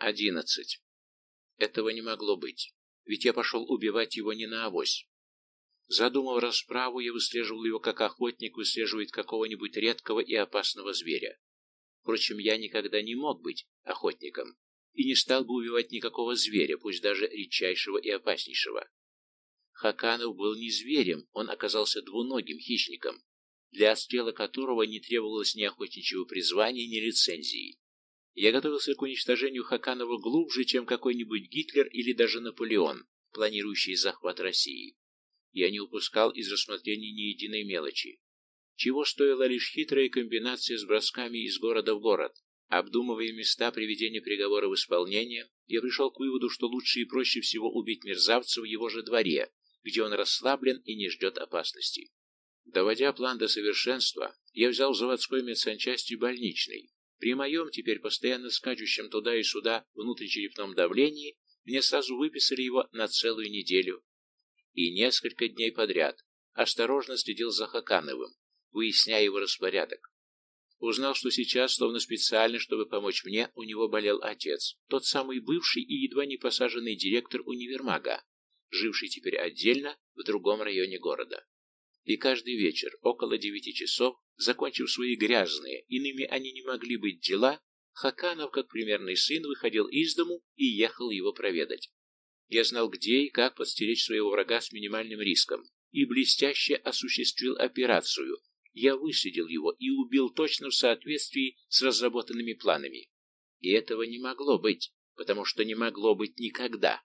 Одиннадцать. Этого не могло быть, ведь я пошел убивать его не на авось. Задумав расправу, я выслеживал его, как охотник выслеживает какого-нибудь редкого и опасного зверя. Впрочем, я никогда не мог быть охотником и не стал бы убивать никакого зверя, пусть даже редчайшего и опаснейшего. Хаканов был не зверем, он оказался двуногим хищником, для отстрела которого не требовалось ни охотничьего призвания, ни лицензии. Я готовился к уничтожению Хаканова глубже, чем какой-нибудь Гитлер или даже Наполеон, планирующий захват России. Я не упускал из рассмотрения ни единой мелочи. Чего стоила лишь хитрая комбинация с бросками из города в город. Обдумывая места приведения приговора в исполнение, я пришел к выводу, что лучше и проще всего убить мерзавца в его же дворе, где он расслаблен и не ждет опасности. Доводя план до совершенства, я взял в заводской медсанчасти больничный. При моем, теперь постоянно скачущем туда и сюда внутричерепном давлении, мне сразу выписали его на целую неделю. И несколько дней подряд осторожно следил за Хакановым, выясняя его распорядок. Узнал, что сейчас, словно специально, чтобы помочь мне, у него болел отец, тот самый бывший и едва не посаженный директор универмага, живший теперь отдельно в другом районе города. И каждый вечер, около девяти часов, закончив свои грязные, иными они не могли быть дела, Хаканов, как примерный сын, выходил из дому и ехал его проведать. Я знал, где и как подстеречь своего врага с минимальным риском, и блестяще осуществил операцию. Я высадил его и убил точно в соответствии с разработанными планами. И этого не могло быть, потому что не могло быть никогда.